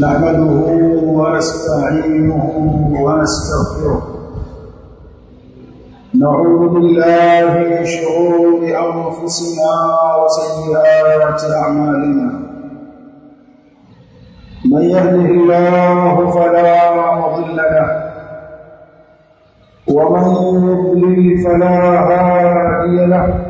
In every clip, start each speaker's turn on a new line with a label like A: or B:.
A: نحمده ونستعينه ونستغفره. نعوذ بالله من شرور أنفسنا وسيئات أعمالنا. من يهده الله فلا مضل له ومن يضلل فلا هادي له.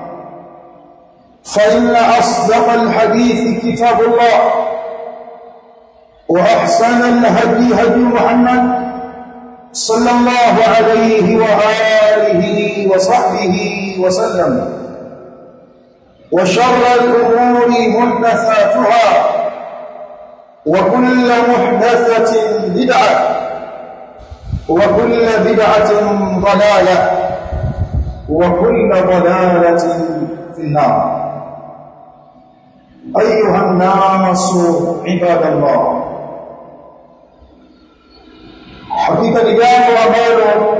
A: فإن أصدق الحديث كتاب الله وأحسن الهدي هدي محمد صلى الله عليه وآله وصحبه وسلم وشر الأمور محدثاتها وكل محدثة بدعة وكل بدعة ضلالة وكل ضلالة في النار. أيها الناس عباد الله hakika ni jambo ambalo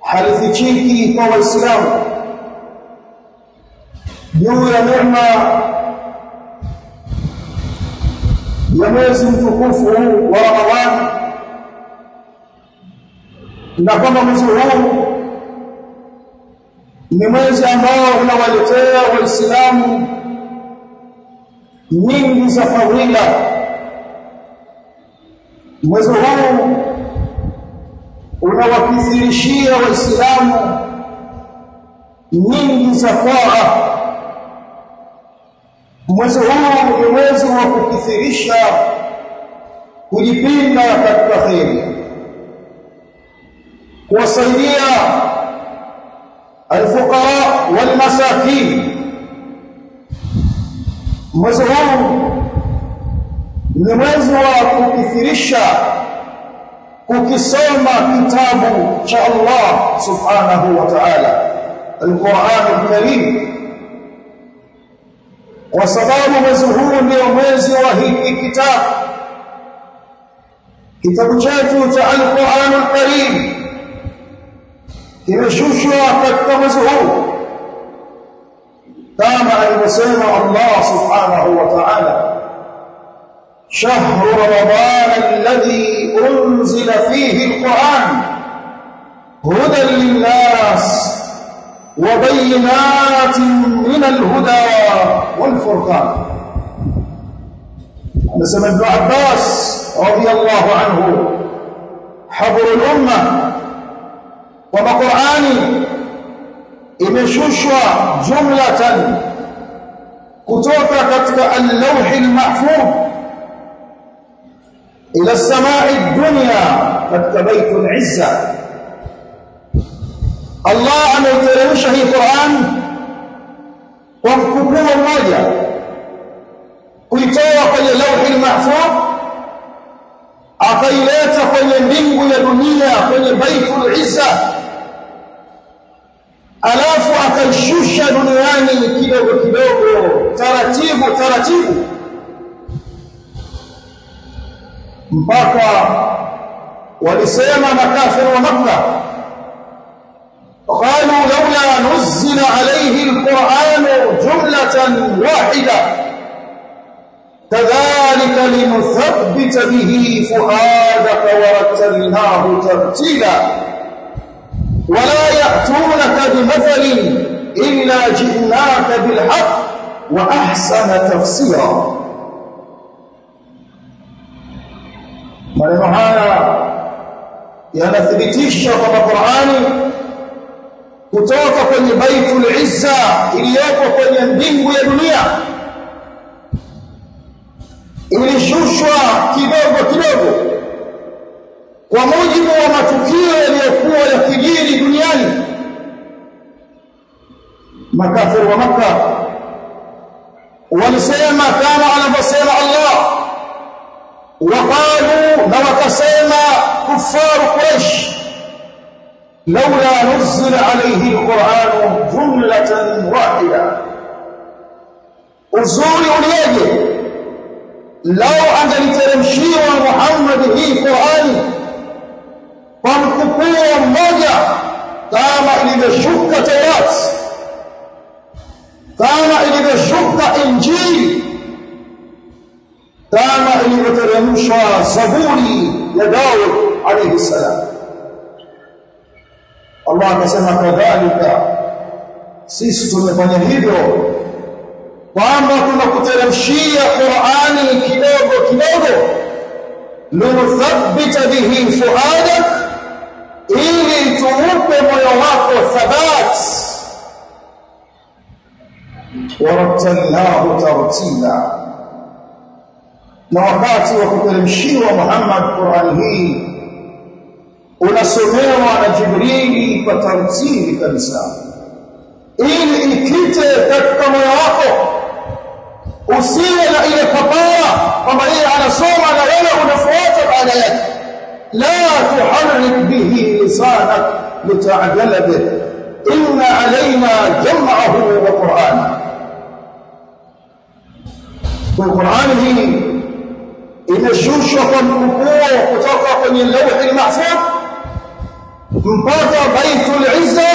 A: halifichiki kwa waislamu juu ya neema ya mwezi mtukufu wa Ramadhani na kwamba mwezi huu ni mwezi ambao unawaletea waislamu nyingi za fadhila mwezi huu unawakithirishia waislamu nyingi za faa. Mwezi huu ni mwezi wa kukithirisha kujipinda katika kheri kuwasaidia alfuqara walmasakin mwezi huu ni mwezi wa kukithirisha kukisoma kitabu cha Allah subhanahu wa ta'ala al-Qur'an al-Karim kwa sababu mwezi huu ndio mwezi wa hiki kitabu kitabu chetu cha al-Qur'an al-Karim kimeshushwa katika mwezi huu kama alivyosema Allah subhanahu wa ta'ala شهر رمضان الذي أنزل فيه القرآن هدى للناس وبينات من الهدى والفرقان. نسمى ابن عباس رضي الله عنه حبر الأمة وبقرآن imeshushwa jumlatan kutoka katika al-lawh al-mahfuz ila samai dunya katika baitul izza. Allah ameiteremsha hii Qur'an kwa mkupuo mmoja kuitoa kwenye lauhi mahfuz akaileta kwenye mbingu ya dunia kwenye baitul izza alafu akaishusha duniani kidogo kidogo taratibu taratibu mpaka walisema makafir wa Makka قالوا لولا نزل عليه القرآن جملة واحدة كذلك لنثبت به فؤادك ورتلناه ترتيلا ولا يأتونك بمثل إلا جئناك بالحق وأحسن تفسيرا maneno haya yanathibitisha kwamba Qur'ani kutoka kwenye Baitul Izza iliyopo kwenye mbingu ya dunia ilishushwa kidogo kidogo Kwa mujibu wa matukio yaliyokuwa yakijiri duniani makafiri wa Makka walisema kama anavyosema Allah وقالوا لو كسيما كفار قريش لولا نزل عليه القرآن جملة واحدة uzuri ulieje lau angeliteremshiwa Muhammad hii Qur'ani mkupuo mmoja kama ilivyoshuka Taurat kama ilivyoshuka Injili kama ilivyoteremshwa Zaburi ya Daud alayhi salam Allah akasema kadhalika sisi tumefanya hivyo kwamba tunakuteremshia Qur'ani kidogo kidogo linuthabbita bihi fuadak ili tuupe moyo wako thabat warattalnahu tartila na wakati wa kuteremshiwa Muhammad Qur'ani hii unasomewa na Jibrili kwa tartili kabisa ili ikite katika moyo wako usiwe na ile papara kwamba yeye anasoma na wewe unafuata baada yake لا تحرك به لسانك لتعجل به. إن علينا جمعه وقرآنه. والقرآن هي إن الشوشة المقوة وتقع من اللوح المحفوظ تنبات بيت العزة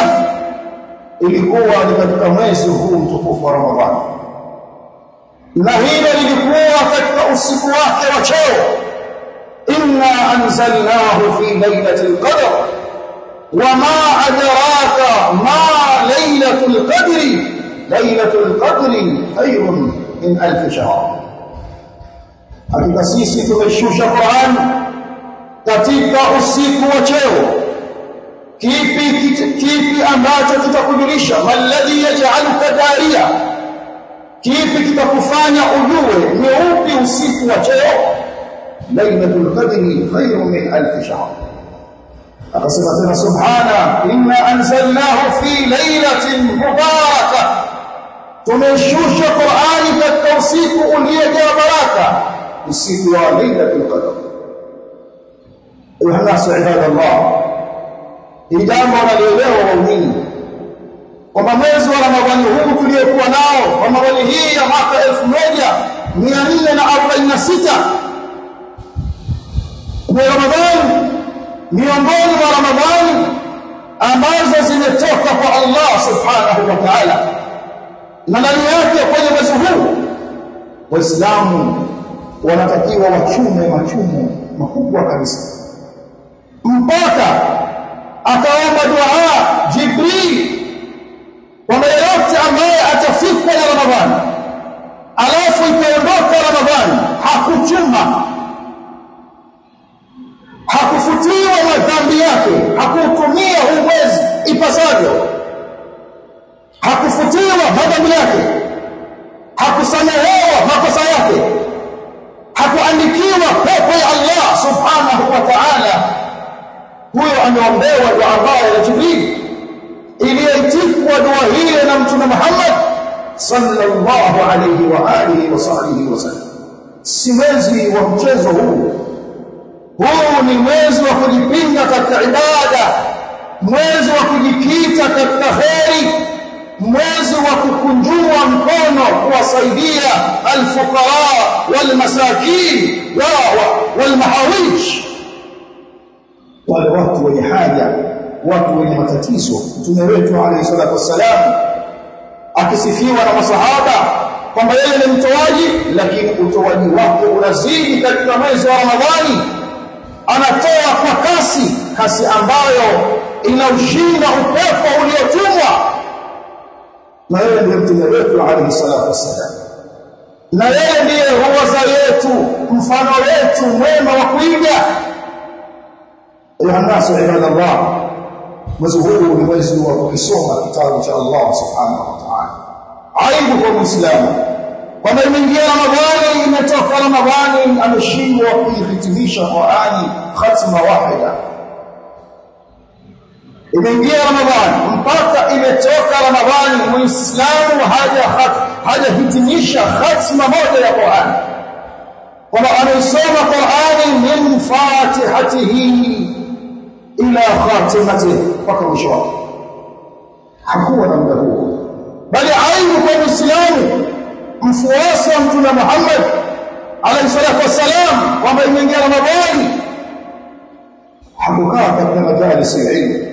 A: اللي هو لقد أميسه تقف رمضان. نهينا لقوة تكتأ السكوات وشوه inna anzalnahu fi lailatul qadr wama adraka ma lailatul qadri lailatul qadri khayrun min alf shahr hakika sisi tumeshusha Qur'an katika usiku wa cheo kipi kipi ambacho kitakujulisha malladhi yaj'aluka daria kipi kitakufanya ujue ni upi usiku wa cheo lailatul qadri khayrun min alf shahr. Akasema tena subhana inna anzalnahu fi lailatin mubarakah tumeshusha Qur'ani katika usiku uliojaa baraka usiku wa lailatul qadr. Ayuha nasu ibadallah ni jambo nalielewa waumini kwamba mwezi wa Ramadhani huu tuliokuwa nao Ramadhani hii ya mwaka 1446 ni Ramadhani miongoni mwa Ramadhani ambazo zimetoka kwa Allah subhanahu wa ta'ala. Na ndani yake kwenye mwezi huu waislamu wanatakiwa wachume machumo makubwa kabisa. Mpaka akaomba dua Jibril kwamba yeyote ambaye atafikwa na Ramadhani alafu ikaondoka Ramadhani hakuchuma hakufutiwa madhambi yake hakutumia huu mwezi ipasavyo hakufutiwa madhambi yake. Hakusamehewa makosa yake. Hakuandikiwa pepo ya Allah subhanahu wa ta'ala. Huyo ameombewa dua mbaya ya Jibril iliyoitikwa dua hiyo na mtume Muhammad sallallahu alayhi wa alihi wa sahbihi wasallam si mwezi wa mchezo huu. Huu ni mwezi wa kujipinga katika ibada. Mwezi wa kujikita katika kheri mwezi wa kukunjua mkono kuwasaidia alfuqara walmasakin wa walmahawij wale watu wenye haja watu wenye matatizo mtume wetu alayhi salatu wassalam akisifiwa na masahaba kwamba yeye ni mtoaji lakini utoaji wake unazidi katika mwezi wa Ramadhani. Anatoa kwa kasi kasi ambayo inaushinda upepo uliotumwa na yeye ndiye mtume wetu alayhi salatu wassalam. Na yeye ndiye huwaza yetu mfano wetu mwema wa kuiga. Ayuha nasu ibadallah mwezi huu ni mwezi wa kukisoma kitabu cha Allah subhanahu wa ta'ala. Aibu kwa muislamu. Kwamba imeingia ramadhani imetoka ramadhani ameshindwa kuihitimisha qurani khatma wahida imeingia ramadhani mpaka imetoka ramadhani muislamu haja hajahitimisha khatma moja ya qurani kwamba anaisoma qurani min fatihatihi ila khatimatihi mpaka mwisho wake. Hakuwa na muda huo. Bali aibu kwa muislamu mfuasi wa mtume Muhammad alayhi salatu wassalam kwamba imeingia Ramadhani. Hakukaa katika majalis ilmu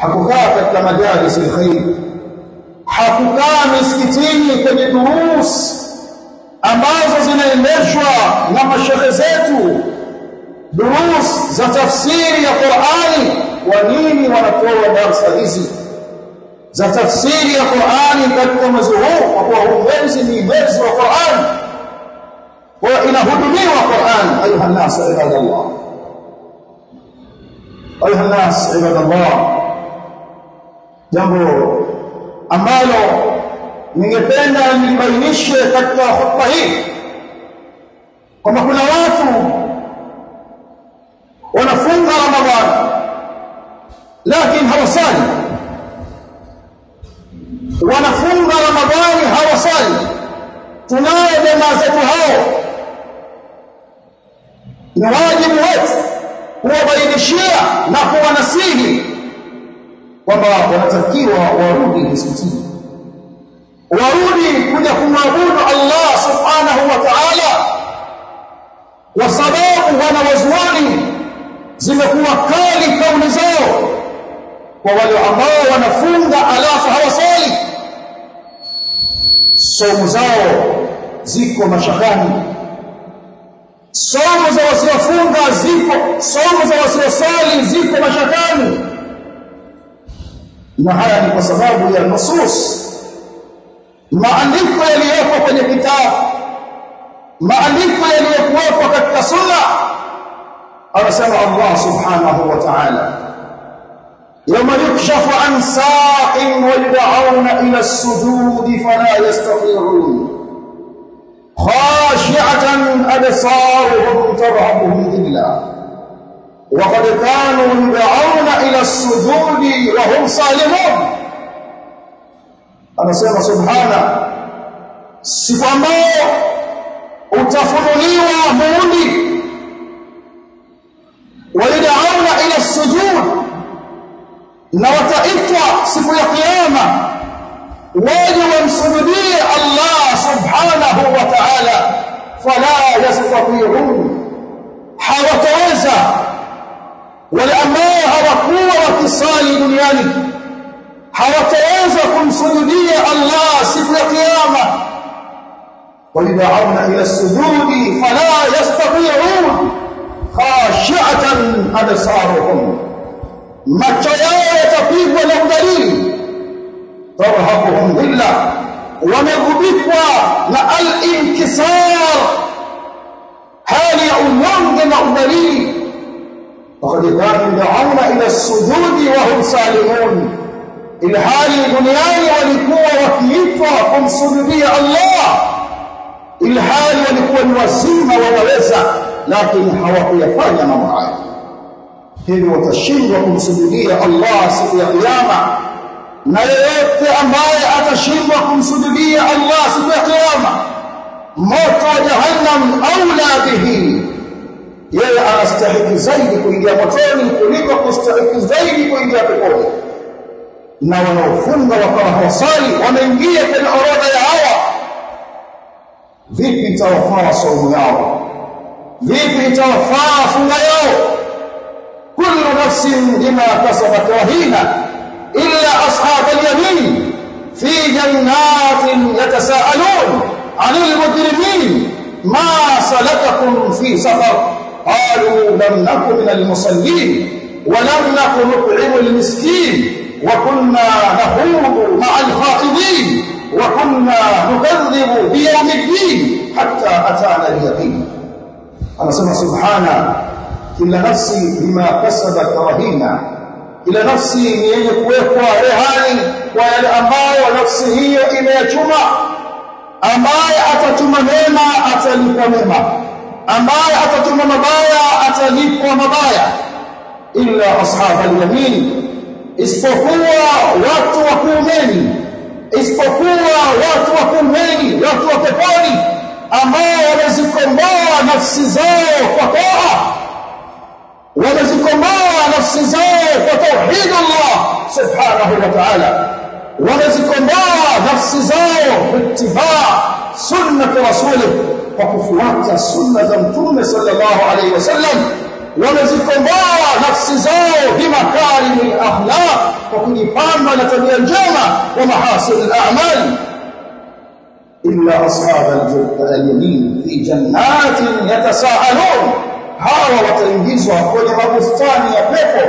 A: hakukaa katika majalis alkhair hakukaa misikitini kwenye durus ambazo zinaendeshwa na mashehe zetu durus za tafsiri ya Qur'ani kwa nini wanatoa darasa hizi za tafsiri ya Qur'ani katika mwezi huu kwa kuwa huu mwezi ni mwezi wa Qur'ani kwa inahudumiwa Qur'an ayuha nas ibadallah ayuha nas ibadallah jambo ambalo ningependa nilibainishe katika hotuba hii kwamba kuna watu wanafunga Ramadhani lakini hawasali. Wanafunga Ramadhani hawasali. Tunayo jamaa zetu hao. Ni wajibu wetu kuwabainishia na kuwanasihi kwamba wanatakiwa warudi msikitini. Warudi kuja kumwabudu Allah subhanahu wa ta'ala kwa sababu wanawazuani zimekuwa kali kauli zao kwa wale ambao wanafunga alafu hawasali somo zao ziko mashakani. Somo za wasiofunga ziko somo za wasiosali ziko mashakani na haya ni kwa sababu ya nusus maandiko yaliyopo kwenye kitabu maandiko yaliyokuwepo katika sunna anasema Allah subhanahu wa ta'ala يوم يكشف عن ساق ويدعون إلى السجود فلا يستطيعون خاشعة أبصارهم ترهبهم ذلة وقد كانوا يدعون إلى السجود وهم صالحون. أنا سمع سبحانه سيقاموا وتفضلوا مولي ويدعون إلى السجود نوتئتوا سيقوا القيامة ويجوا انسجدية الله سبحانه وتعالى فلا يستطيعون حاوة وزا ambao hawakuwa wakisali duniani hawataweza kumsujudia Allah siku ya kiyama walidauna ila sujudi fala yastati'un khashi'atan absaruhum macho yao yatapigwa na udhalili tarhaquhum dhilla wamegubikwa na al-inkisar hali ya unyonge na udhalili وقد قالوا دعونا إلى السجود وهم سالمون. إن هذه دنياي ولكوا وكيفا هم سجدي الله. إن حال ولكوا الوزيم وولزا لكن حواق يفعل ما معاي هل وتشير هم سجدي الله سوء قيامة ما يؤت أماء أتشير هم سجدي الله سوء قيامة موت جهنم أولى به. Yeye anastahiki zaidi kuingia motoni kuliko kustahiki zaidi kuingia peponi na wanaofunga wakawa hawasali wameingia kwenye orodha ya hawa vipi itawafaa saumu yao vipi itawafaa funga yao kullu نفس بما كسبت رهينة إلا أصحاب اليمين في جنات يتساءلون عن المجرمين ما سلككم في سفر قالوا لم نكن من المصلين ولم نكن نطعم المسكين وكنا نخوض مع الخائضين وكنا نكذب بيوم الدين حتى أتانا اليقين. أنا سمع سبحانه كل نفسي بما كسبت رهينا. إلى نفسي من يكويك ورهاني ويل أمايو نفسي هي إلى جمع. أماي أتتم اتى أتلك نيمة ambaye atatuma mabaya atalipwa mabaya illa ashab al-yamin isipokuwa watu wa kuumeni isipokuwa watu wa kuumeni watu wa peponi ambao wamezikomboa nafsi zao kwa toa wamezikomboa nafsi zao kwa tauhid Allah subhanahu wa ta'ala wamezikomboa nafsi zao bitibaa sunnati rasulih kwa kufuata sunna za mtume sallallahu alayhi wasallam wamezikomboa nafsi zao bimakarim al-akhlaq kwa kujipamba na tabia njema wa mahasin al-a'mal illa ashab al-yamin fi jannatin yatasaalun hawa wataingizwa kwenye mabustani ya pepo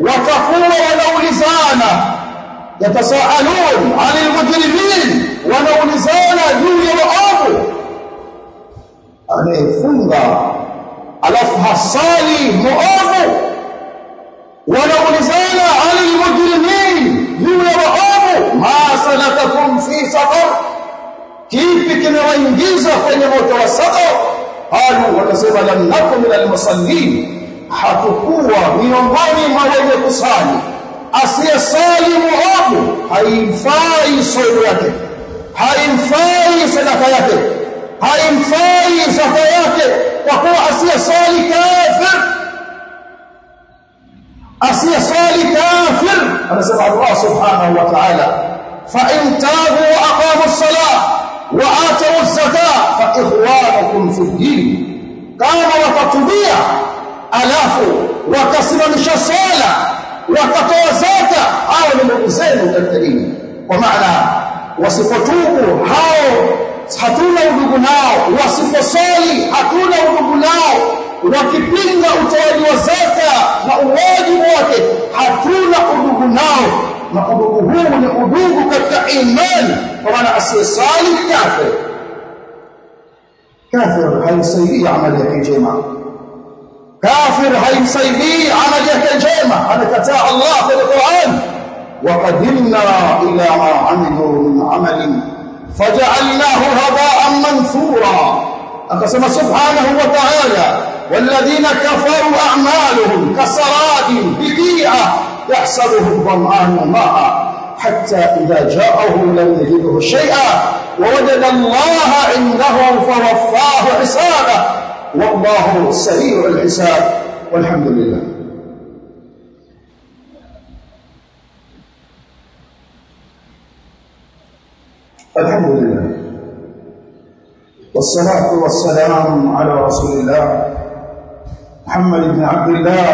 A: watakuwa wanaulizana yatasaalun anil mujrimin wanaulizana juu ya waovu anayefunga alafu hasali muovu wanaulizana anil mujrimin juu waovu ma salakakum fi saqar kipi kimewaingiza kwenye moto wa saqar qalu wanasema lam nakum min almusallin. Hatukuwa miongoni mwa wenye kusali. Asiyesali muovu haimfai somo yake haimfai sadaka yake haimfai zaka yake kwa kuwa asiyesali kafir asiyesali kafir anasema Allah subhanahu wa ta'ala fa in tabu wa aqamu as-salah وآتوا الزكاة فإخوانكم في الدين كما وتطبيع alafu wakasimamisha sala wakatoa zaka hao ni ndugu zenu katika dini kwa maana wasipotubu hao hatuna udugu nao wasiposali hatuna udugu nao wakipinga utoaji wa zaka na uwajibu wake hatuna udugu nao na udugu huu ni udugu katika imani kwa maana asiyesali kafir kafir haisaidii amali yake njema kafir haimsaidii amali yake njema amekataa Allah kwenye Qur'an وقدمنا إلى ما عملوا من عمل فجعلناه هباء منثورا. أقسم سبحانه وتعالى؟ والذين كفروا أعمالهم كسراب بقيعة يحسبه الظمآن ماء حتى إذا جاءه لم يجده شيئا. ووجد الله عنده فوفاه حسابه. والله سريع الحساب. والحمد لله. الحمد لله. والصلاة والسلام على رسول الله محمد بن عبد الله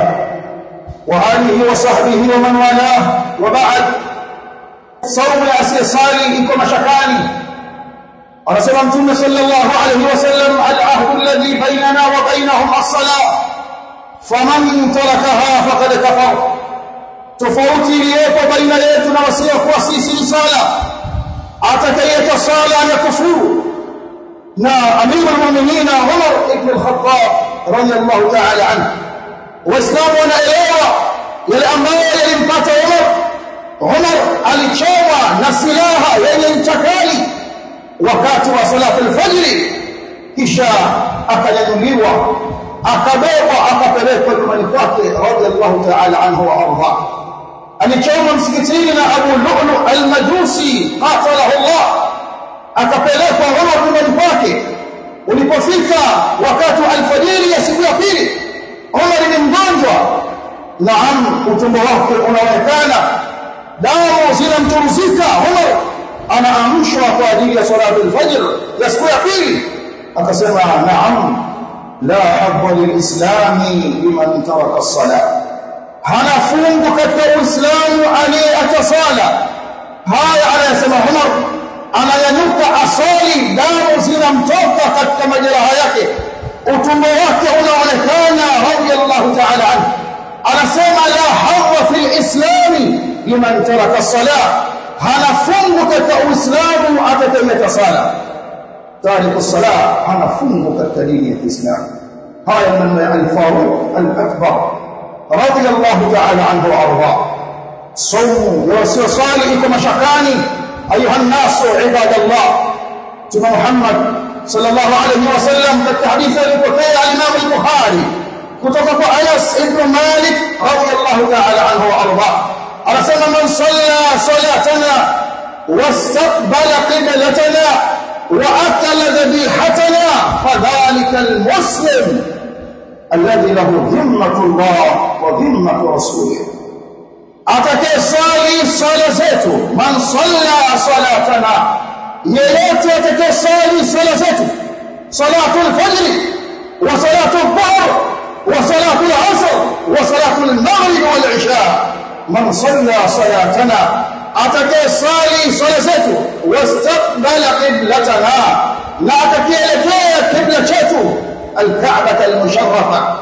A: وآله وصحبه ومن والاه. وبعد صوم أسئصالي إنكم شكالي رسول الله صلى الله عليه وسلم العهد الذي بيننا وبينهم الصلاة. فمن تركها فقد كفر. تفوتي ليكو بين ليتنا وسيكو أسئصي صلاة atakayeta sala amekufuru na amirul mu'minin Umar ibn al-Khattab radiyallahu ta'ala anhu waislamu wanaelewa yale ambayo yalimpata Umar Umar alichomwa na silaha yenye ncha kali wakati wa salatu al-fajr kisha akanyanyuliwa akabebwa akapelekwa nyumbani kwake radiyallahu ta'ala anhu wa arda alichomwa msikitini na Abu Lu'lu al-Majusi qatalahu Allah. Akapelekwa Umar nyumbani kwake. Ulipofika wakati wa alfajiri ya siku ya pili Umar ni mgonjwa. Naam utumbo wake unaonekana. Damu zinamturuzika Umar. Anaamshwa kwa ajili ya swala al-fajr ya siku ya pili. Akasema naam la habba lilislami liman taraka as-salah hana fungu katika uislamu aliyeacha sala haya anayasema Umar anayanyuka asali damu zinamtoka katika majeraha yake utumbo wake unaonekana radiyallahu ta'ala anhu anasema la hadha fil islami liman taraka salah hana fungu katika uislamu atakayeacha sala tariku salah hana fungu katika dini ya Kiislamu haya maneno ya al-Faruq al-Akbar رضي الله تعالى عنه وأرضاه. صوموا وصالحكم مشقاني. أيها الناس عباد الله ثم محمد صلى الله عليه وسلم التحديث الذي عن الإمام البخاري. كتب انس ابن مالك رضي الله تعالى عنه وأرضاه. أرسل من صلى صلاتنا واستقبل قبلتنا وأكل ذبيحتنا فذلك المسلم. الذي له ذمة الله وذمة رسوله. أتكي صلي صلاة من صلى صلاتنا. يليت أتكي صلي صلاة صلاة الفجر وصلاة الظهر وصلاة العصر وصلاة المغرب والعشاء. من صلى صلاتنا. أتكي صلي صلاة واستقبل قبلتنا. لا تكي لكي قبلتنا الكعبة المشرفة.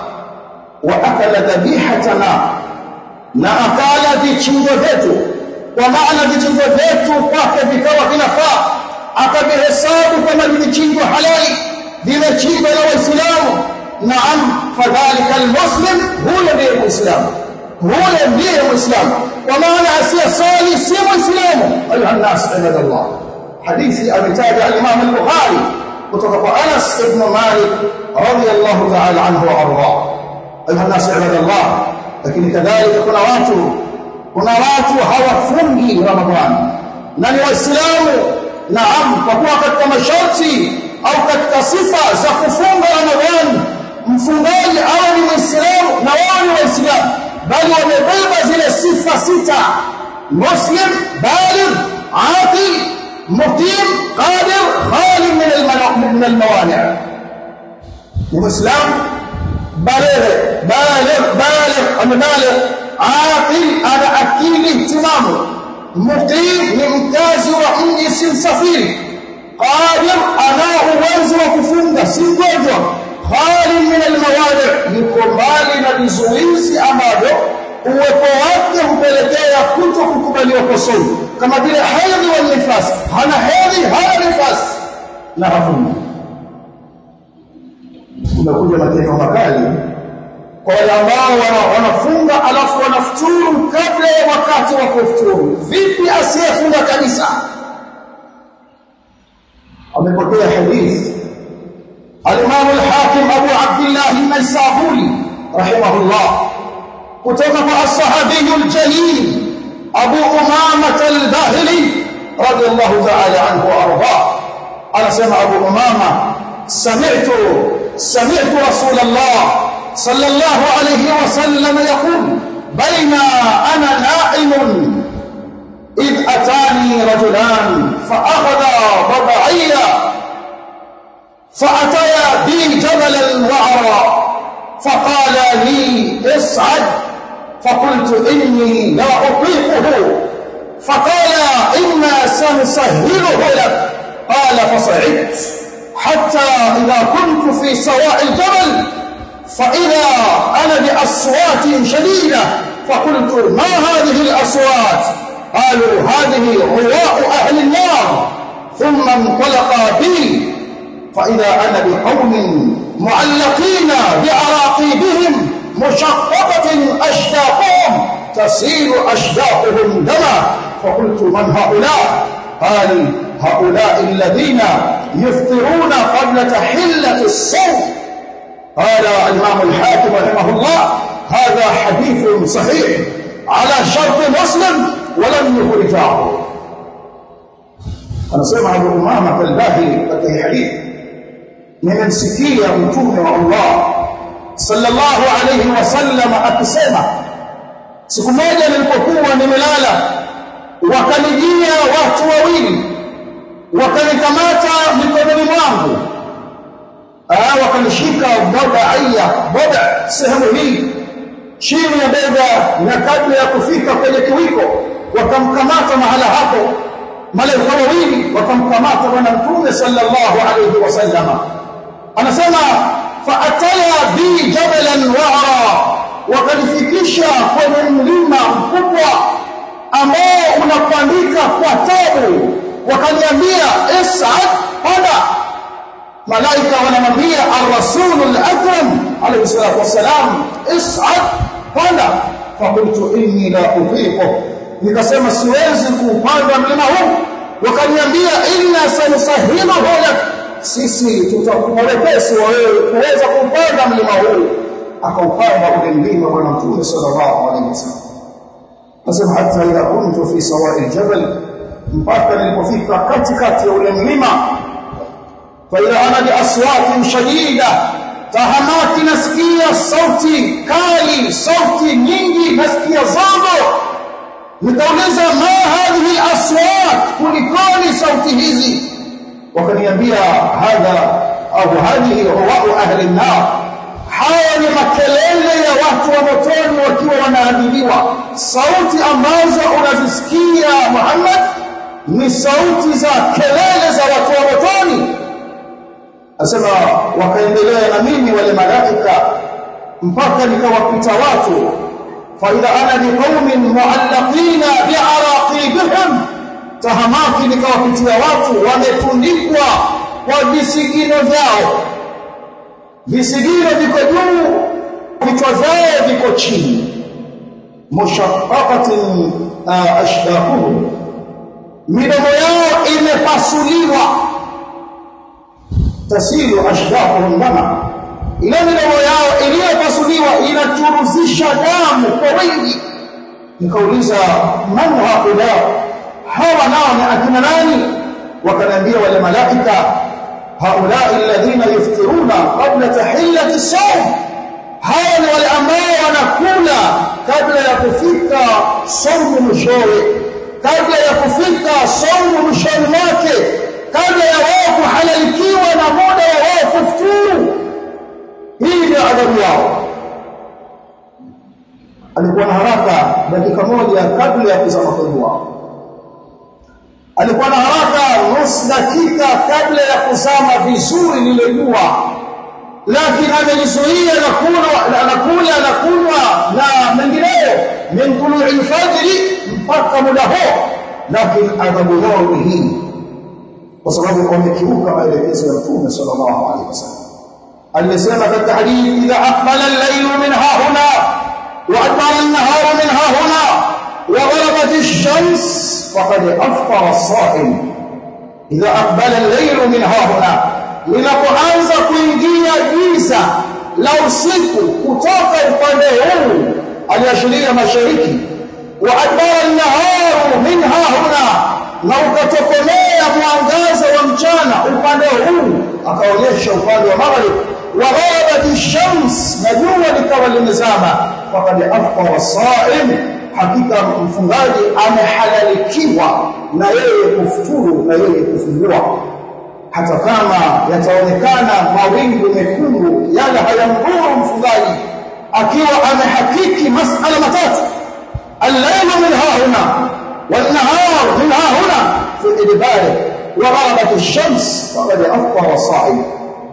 A: وأكل ذبيحتنا. أكل في تشوفيتو ومعنى في تشوفيتو قهك في كوف نفاء أكبر حساب كما يتشيب حلالي في نتشيب لو السلام نعم فذلك المسلم هو الذي لديه الإسلام. هو الذي لديه الإسلام ومعنى أسيا صالي سيما إسلامه. أيها الناس عباد الله. حديث أبي تاجع الإمام البخاري. وتطبع أنس بن مالك رضي الله تعالى عنه وأرضاه. أيها الناس عباد الله لكن كذلك كنا راتو كنا راتو هوا فنجي رمضان. نني وإسلام نعم فكوا قد مشرتي أو قد تصفى زخفون رمضان. مفنجي أول من إسلام نوان الإسلام. بل ومبابة زي السفة ستة. مسلم بالغ عاقل muqim qadir khali min al-mawani' ni muislamu بالغ بالغ بالغ أنا بالغ عاقل أنا أكيل اهتمامه مقيم لمكاز وإني سفير قادر أنا uwezo wa kufunga si mgonjwa khali min almawadi yuko mbali na vizuizi ambavyo uwepo wake hupelekea kuto kukubaliwa kwa somo. Kama vile hedhi wa nifasi. Hana hedhi hana nifasi. Na hafuna unakuja matendo makali. Kwa wale ambao wanafunga alafu wanafuturu kabla ya wakati wa kufuturu. Vipi asiyefunga kabisa amepokea hadithi al-Imam Abu Abdullah an-Naisaburi rahimahullah kutoka kwa as-sahabi al-jalil Abu Umama al-Bahili radiyallahu ta'ala anhu wa arda anasema Abu Umama سمعت سمعت رسول الله صلى الله عليه وسلم يقول بين أنا نائم إذ أتاني رجلان فأخذا ربعيا فأتيا بي جبلا وعرا فقال لي اصعد فقلت إني لا أطيقه. فقال إنا سنسهله لك. قال فصعدت. حتى إذا كنت في سواء الجبل فإذا أنا بأصوات شديدة فقلت ما هذه الأصوات؟ قالوا هذه رواء أهل النار. ثم انطلقا بي. فإذا أنا بقوم معلقين بعراقيبهم مشققة أشداقهم تسيل أشداقهم دما فقلت من هؤلاء؟ قال هؤلاء الذين يفطرون قبل تحلة الصوم قال الإمام الحاكم رحمه الله هذا حديث صحيح على شرط مسلم ولم يخرجه anasema Abu Umama al-Bahili katika hadithi nimemsikia mtume Allah sallallahu alayhi wasallam akisema siku moja nilipokuwa nimelala wakanijia watu wawili wakanikamata mikononi mwangu. Ah wakanishika boda aya boda sehemu hii chini ya bega na kabla ya kufika kwenye kiwiko wakamkamata mahala hapo. Malaika wawili wakamkamata bwana mtume sallallahu alayhi wasallama anasema jabalan wa'ra wakalifikisha kwenye mlima mkubwa ambao unapandika kwa tabu. Wakaniambia is'ad panda malaika wanamwambia ar-rasul al-akram alayhi salatu wassalam is'ad panda fakultu inni la utiqu nikasema siwezi kuupanda mlima huu. Wakaniambia inna sanusahimahu lak sisi tutakuwa wepesi wa wewe kuweza kupanda mlima huu. Akaupanda ule mlima bwana mtume sallallahu alaihi wasallam. Nasema hata ila kuntu fi sawa'i jabal mpaka nilipofika katikati ya ule mlima. Fa ila ana bi aswatin shadida tahamaki nasikia sauti kali sauti nyingi nasikia zogo nikauliza ma hadhihi aswat kulikoni sauti hizi wakaniambia hadha au hadhihi huwa ahli an-nar haya ni makelele ya watu wa motoni wakiwa wanaadhibiwa sauti ambazo unazisikia Muhammad ni sauti za kelele za watu wa motoni asema wakaendelea na mimi wale malaika mpaka nikawapita watu faidha ana biqaumin muallaqina biaraqibihim tahamaki nikawapitia watu wametundikwa kwa visigino vyao. Visigino viko juu vichwa vyao viko chini. Mushaqqaqatin ashdaquhum. Midomo yao imepasuliwa. Tasilu ashdaquhum dama ile midomo yao iliyopasuliwa inachuruzisha damu kwa wingi. Nikauliza man haula hawa nao ni akina nani? Wakaniambia wale malaika haulai alladhina yuftiruna qabla tahillati sawm. Hawa ni wale ambao wanakula kabla ya kufika saumu mwishowe kabla ya kufika saumu mwishoni mwake kabla ya wao kuhalalikiwa na muda wa wao kufuturu. Hii ndio adhabu yao. Alikuwa na haraka dakika moja kabla ya kuzama kwa wao. Alikuwa na haraka nusu dakika kabla ya kuzama vizuri lile jua lakini amejizuia na kula na kula na kunywa na mengineyo min tului alfajri mpaka muda huo lakini adhabu yao ni hii kwa sababu wamekiuka maelekezo ya Mtume sallallahu alaihi wasallam alisema katika hadithi idha aqbala al-laylu min hahuna wa adbara an-naharu min hahuna wa gharabat ash-shams فقد أفطر الصائم. إذا أقبل الليل من ها هنا لنقوانزا كوينجيا جيسا لو سيكو كتاقا القدير. اليشرية مشاركي. وأقبل النهار من ها هنا لو كتقمي أبوانجاز ومجانا القدير أقوليش القدير ومغرب. وغابت الشمس نجوة لكوالنزامة فقد أفطر الصائم. Hakika mfungaji amehalalikiwa na yeye kufuturu na yeye kufungua hata kama yataonekana mawingu mekundu yale hayamdhuru mfungaji akiwa amehakiki masala matatu al-laylu min hahuna wal-nahar min hahuna fi idbari wa gharabat ash-shams faqad aftara sa'im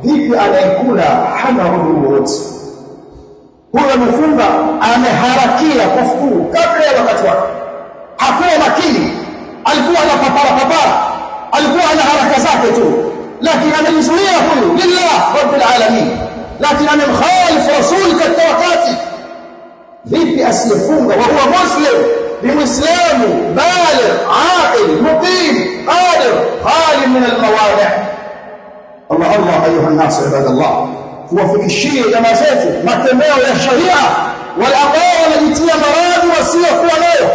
A: vipi anayekula hana udhuru wote huyo amefunga ameharakia kufuturu kabla ya wakati wake hakuwa makini alikuwa anapapara papara alikuwa ana haraka zake tu lakini amejizuia huyu lillah rabbil alamin lakini amemkhalifu rasul katika wakati vipi asiyefunga wa huwa muslim ni muislamu baligh aqil muqim qadir khali min almawani' Allah Allah ayuha an-nas ibadallah tuwafikishie jamaa zetu matembeo ya sharia wale ambao wanajitia maradhi wasiokuwa nayo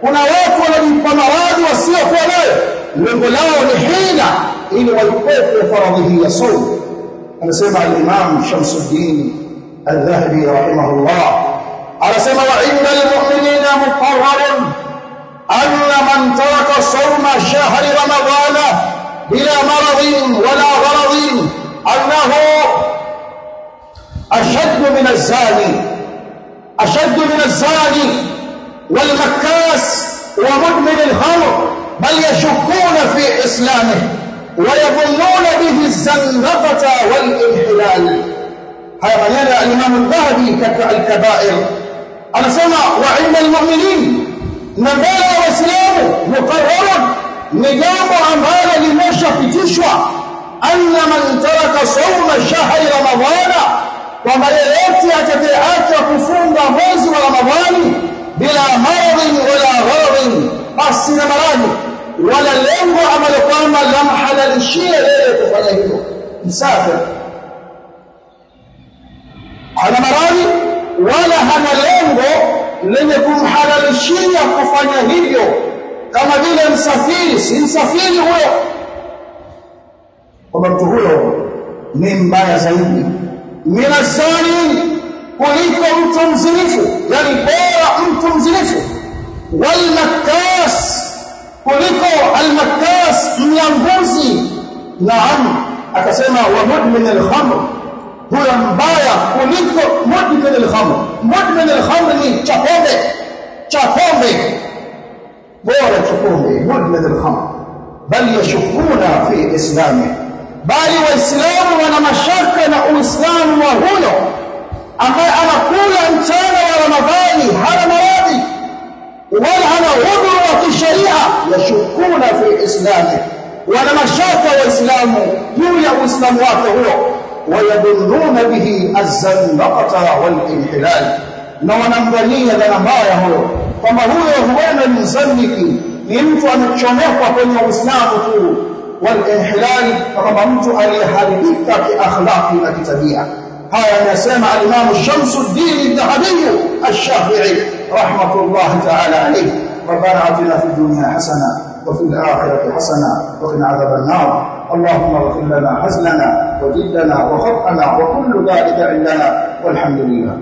A: kuna watu wanajipa maradhi wasiokuwa nayo lengo lao ni hila ili waikwepe faradhi hii ya saumu anasema al-Imam Shamsuddin al-Dhahabi rahimahullah anasema wa inna al-mu'minina muqarrarun anna man taraka sawma shahri ramadana bila maradhin wala gharadhin annahu أشد من الزاني. أشد من الزاني والمكاس ومدمن الخمر بل يشكون في إسلامه ويظنون به الزندقه والإنحلال. هذا لنا الإمام الذهبي الكبائر أنا سمع وعند المؤمنين نبال واسلامه مقررة نجام عمال لمشى في تشوى أن من ترك صوم شهر رمضان kwamba yeyote atakayeacha kufunga mwezi wa ramadhani bila maradhi wala gharadhi basi na maradhi wala lengo ambalo kwamba lamhalalishie yeye kufanya hivyo msafiri hana maradhi wala hana lengo lenye kumhalalishia kufanya hivyo. Kama vile msafiri si msafiri huyo. Kwamba mtu huyo ni mbaya zaidi minasani kuliko mtu mzinifu yani bora mtu mzinifu. Walmakas kuliko almakas mlanguzi naam akasema wa mudmin alkhamr huyo mbaya kuliko mudmin alkhamr mudmin alkhamr ni cha pombe cha pombe bora cha pombe mudmin alkhamr bal yashukuna fi islamihi bali waislamu wana mashaka na uislamu wa huyo ambaye anakula mchana wa ramadhani hana maradhi wala hana udhuru wa kisheria yashukuna fi islami wana mashaka waislamu juu ya uislamu wake huyo wayadhunnuna bihi azzandaqata walinhilal na wanamdhania dhana mbaya huyo kwamba huyo huenda ni mzandiki ni mtu amechomekwa kwenye uislamu tu والإنحلال كما mtu aliyeharibika kiakhlaqi na kitabia haya anasema al-Imam Shamsuddin al-Dhahabi al-Shafi'i rahmatullah ta'ala alayhi ربنا آتنا في الدنيا حسنة وفي الآخرة حسنة وقنا عذاب النار. اللهم اغفر لنا حزننا وجدنا وخطأنا وكل ذلك عندنا والحمد لله.